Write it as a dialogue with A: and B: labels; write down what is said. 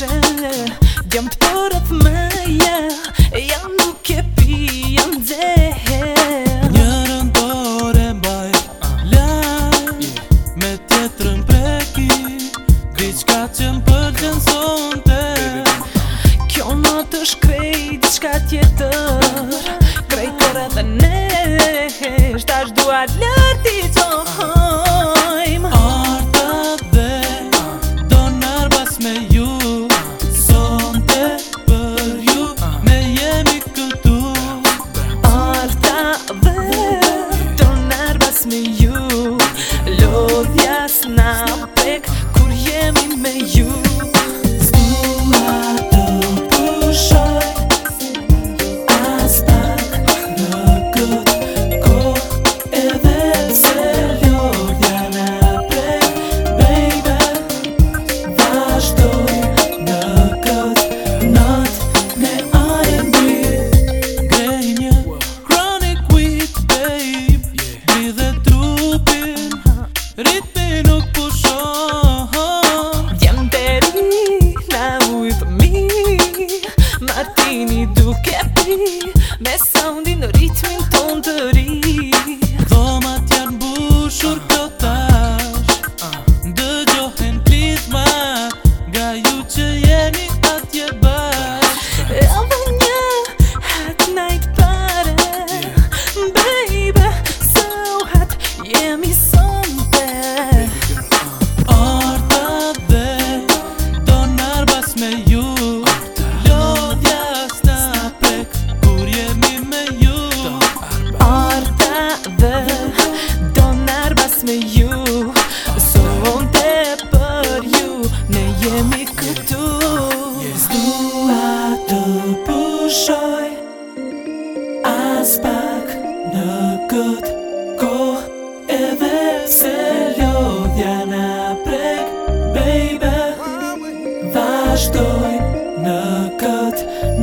A: Menschen Don't nervous me you, love ясна. pressão de no ritmo shoj As pak në këtë kohë E se lodhja në prek, baby Vashdoj në këtë